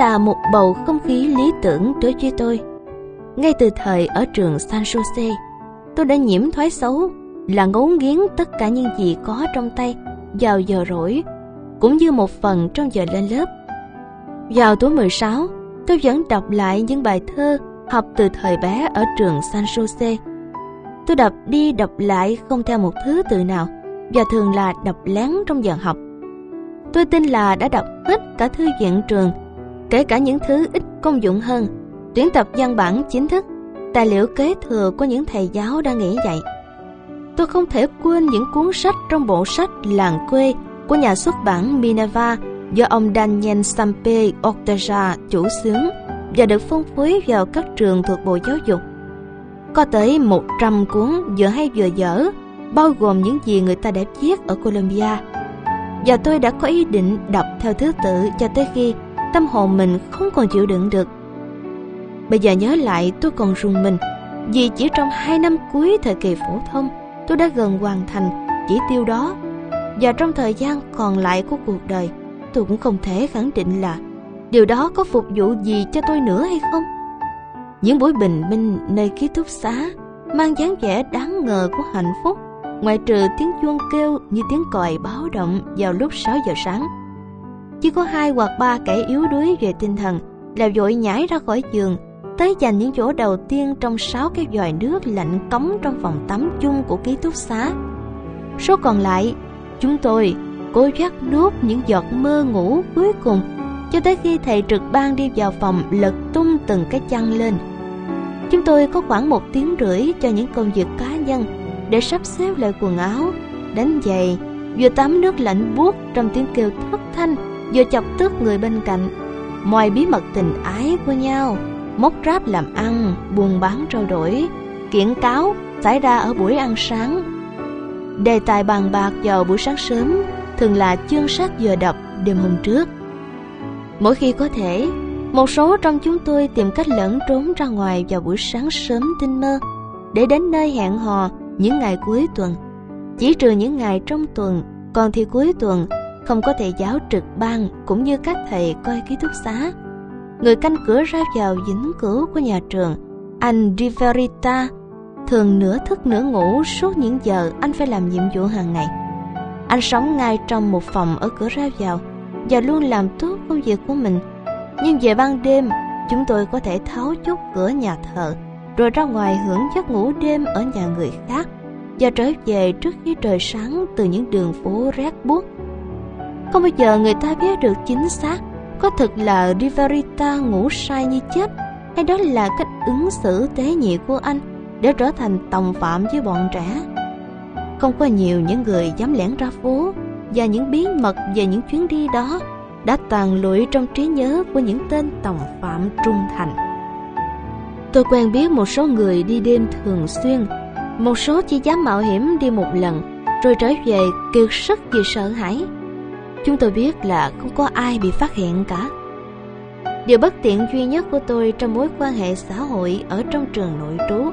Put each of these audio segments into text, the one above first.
là một bầu không khí lý tưởng đối với tôi. Ngay từ thời ở trường San Jose, tôi đã nhiễm thói xấu là ngấu nghiến tất cả những gì có trong tay vào giờ rỗi, cũng như một phần trong giờ lên lớp. Vào tuổi 16, tôi vẫn đọc lại những bài thơ học từ thời bé ở trường San Jose. Tôi đọc đi đọc lại không theo một thứ từ nào và thường là đọc lén trong giờ học. Tôi tin là đã đọc hết cả thư viện trường, kể cả những thứ ít công dụng hơn, tuyển tập văn bản chính thức, tài liệu kế thừa của những thầy giáo đang nghỉ dạy. Tôi không thể quên những cuốn sách trong bộ sách Làng quê của nhà xuất bản Minerva do ông Daniel Sampe Ortega chủ xướng và được phân phối vào các trường thuộc Bộ Giáo dục. Có tới 100 cuốn vừa hay vừa dở, bao gồm những gì người ta đã viết ở Colombia. Và tôi đã có ý định đọc theo thứ tự cho tới khi tâm hồn mình không còn chịu đựng được. Bây giờ nhớ lại, tôi còn rùng mình, vì chỉ trong hai năm cuối thời kỳ phổ thông, tôi đã gần hoàn thành chỉ tiêu đó và trong thời gian còn lại của cuộc đời, tôi cũng không thể khẳng định là điều đó có phục vụ gì cho tôi nữa hay không những buổi bình minh nơi ký túc xá mang dáng vẻ đáng ngờ của hạnh phúc, ngoại trừ tiếng chuông kêu như tiếng còi báo động vào lúc 6 giờ sáng chỉ có hai hoặc ba kẻ yếu đuối về tinh thần là vội nhảy ra khỏi giường tới giành những chỗ đầu tiên trong sáu cái vòi nước lạnh cống trong phòng tắm chung của ký túc xá. Số còn lại, chúng tôi cố gắng nuốt những giọt mơ ngủ cuối cùng cho tới khi thầy trực ban đi vào phòng lật tung từng cái chăn lên. Chúng tôi có khoảng một tiếng rưỡi cho những công việc cá nhân để sắp xếp lại quần áo, đánh giày, vừa tắm nước lạnh buốt trong tiếng kêu thất thanh vừa chọc tức người bên cạnh, mọi bí mật tình ái của nhau móc ráp làm ăn, buôn bán trao đổi, kiện cáo xảy ra ở buổi ăn sáng. Đề tài bàn bạc vào buổi sáng sớm thường là chương sách vừa đọc đêm hôm trước. Mỗi khi có thể, một số trong chúng tôi tìm cách lẫn trốn ra ngoài vào buổi sáng sớm tinh mơ để đến nơi hẹn hò những ngày cuối tuần. Chỉ trừ những ngày trong tuần, còn thì cuối tuần không có thầy giáo trực ban cũng như các thầy coi ký túc xá người canh cửa ra vào dính cửu của nhà trường, anh Riverita, thường nửa thức nửa ngủ suốt những giờ anh phải làm nhiệm vụ hàng ngày. Anh sống ngay trong một phòng ở cửa ra vào và luôn làm tốt công việc của mình. Nhưng về ban đêm, chúng tôi có thể tháo chốt cửa nhà thờ rồi ra ngoài hưởng giấc ngủ đêm ở nhà người khác và trở về trước khi trời sáng từ những đường phố rét buốt. Không bao giờ người ta biết được chính xác có thực là Riverita ngủ sai như chết, hay đó là cách ứng xử tế nhị của anh để trở thành tòng phạm với bọn trẻ. Không có nhiều những người dám lẻn ra phố và những bí mật về những chuyến đi đó đã tàn lụi trong trí nhớ của những tên tòng phạm trung thành. Tôi quen biết một số người đi đêm thường xuyên, một số chỉ dám mạo hiểm đi một lần, rồi trở về kiệt sức vì sợ hãi. Chúng tôi biết là không có ai bị phát hiện cả. Điều bất tiện duy nhất của tôi trong mối quan hệ xã hội ở trong trường nội trú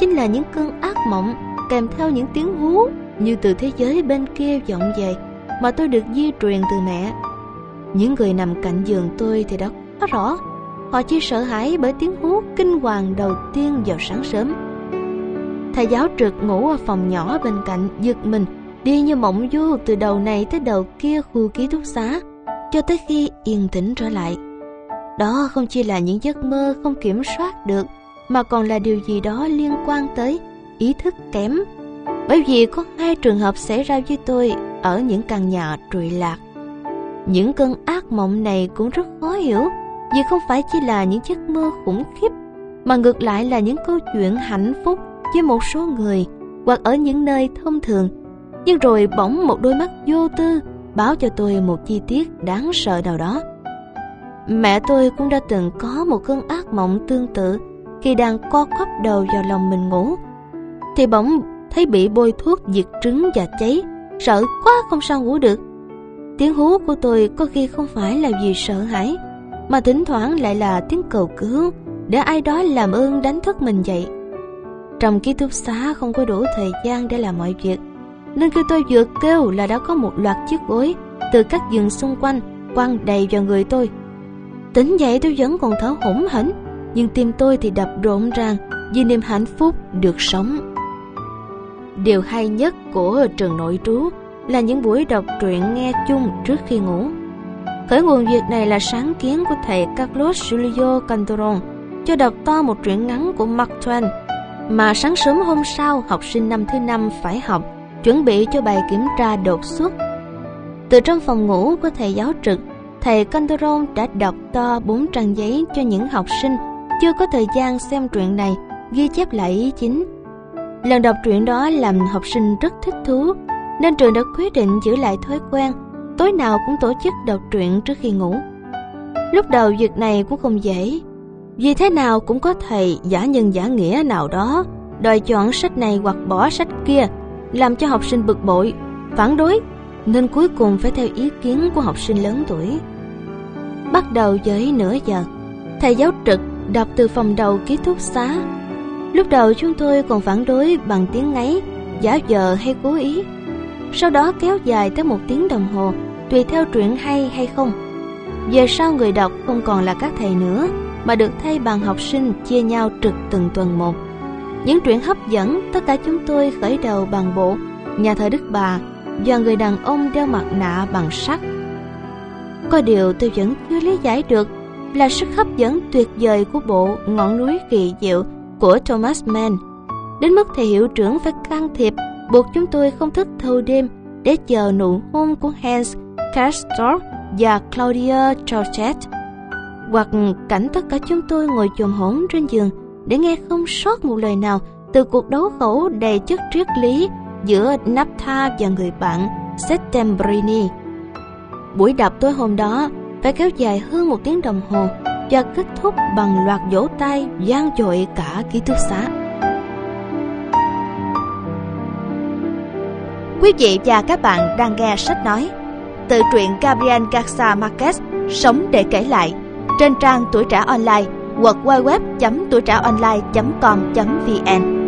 chính là những cơn ác mộng kèm theo những tiếng hú như từ thế giới bên kia vọng về mà tôi được di truyền từ mẹ. Những người nằm cạnh giường tôi thì đã quá rõ, họ chỉ sợ hãi bởi tiếng hú kinh hoàng đầu tiên vào sáng sớm. Thầy giáo trực ngủ ở phòng nhỏ bên cạnh giật mình đi như mộng du từ đầu này tới đầu kia khu ký túc xá, cho tới khi yên tĩnh trở lại. Đó không chỉ là những giấc mơ không kiểm soát được, mà còn là điều gì đó liên quan tới ý thức kém. Bởi vì có hai trường hợp xảy ra với tôi ở những căn nhà trụi lạc. Những cơn ác mộng này cũng rất khó hiểu, vì không phải chỉ là những giấc mơ khủng khiếp, mà ngược lại là những câu chuyện hạnh phúc với một số người hoặc ở những nơi thông thường nhưng rồi bỗng một đôi mắt vô tư báo cho tôi một chi tiết đáng sợ nào đó. Mẹ tôi cũng đã từng có một cơn ác mộng tương tự khi đang co quắp đầu vào lòng mình ngủ. Thì bỗng thấy bị bôi thuốc diệt trứng và cháy, sợ quá không sao ngủ được. Tiếng hú của tôi có khi không phải là vì sợ hãi, mà thỉnh thoảng lại là tiếng cầu cứu để ai đó làm ơn đánh thức mình dậy. Trong ký túc xá không có đủ thời gian để làm mọi việc, nên khi tôi vừa kêu là đã có một loạt chiếc gối từ các giường xung quanh quăng đầy vào người tôi. Tỉnh dậy tôi vẫn còn thở hổn hển, nhưng tim tôi thì đập rộn ràng vì niềm hạnh phúc được sống. Điều hay nhất của trường nội trú là những buổi đọc truyện nghe chung trước khi ngủ. Khởi nguồn việc này là sáng kiến của thầy Carlos Julio Cantoron cho đọc to một truyện ngắn của Mark Twain mà sáng sớm hôm sau học sinh năm thứ năm phải học chuẩn bị cho bài kiểm tra đột xuất. Từ trong phòng ngủ của thầy giáo trực, thầy Cantoron đã đọc to bốn trang giấy cho những học sinh chưa có thời gian xem truyện này ghi chép lại ý chính. Lần đọc truyện đó làm học sinh rất thích thú, nên trường đã quyết định giữ lại thói quen tối nào cũng tổ chức đọc truyện trước khi ngủ. Lúc đầu việc này cũng không dễ, vì thế nào cũng có thầy giả nhân giả nghĩa nào đó đòi chọn sách này hoặc bỏ sách kia, làm cho học sinh bực bội, phản đối, nên cuối cùng phải theo ý kiến của học sinh lớn tuổi. Bắt đầu với nửa giờ, thầy giáo trực đọc từ phòng đầu ký túc xá. Lúc đầu chúng tôi còn phản đối bằng tiếng ngáy, giả vờ hay cố ý. Sau đó kéo dài tới một tiếng đồng hồ, tùy theo truyện hay hay không. Về sau người đọc không còn là các thầy nữa, mà được thay bằng học sinh chia nhau trực từng tuần một. Những truyện hấp dẫn tất cả chúng tôi khởi đầu bằng bộ Nhà thờ Đức Bà do người đàn ông đeo mặt nạ bằng sắt. Có điều tôi vẫn chưa lý giải được là sức hấp dẫn tuyệt vời của bộ Ngọn núi kỳ diệu của Thomas Mann. Đến mức thầy hiệu trưởng phải can thiệp buộc chúng tôi không thức thâu đêm để chờ nụ hôn của Hans Castor và Claudia Georgette hoặc cảnh tất cả chúng tôi ngồi chồm hổn trên giường để nghe không sót một lời nào từ cuộc đấu khẩu đầy chất triết lý giữa Naptha và người bạn Settembrini. Buổi đọc tối hôm đó phải kéo dài hơn một tiếng đồng hồ và kết thúc bằng loạt vỗ tay gian dội cả ký túc xá. Quý vị và các bạn đang nghe sách nói, từ truyện Gabriel Garcia Marquez, Sống để kể lại, trên trang tuổi trẻ online www.tuổi trẻ online.com.vn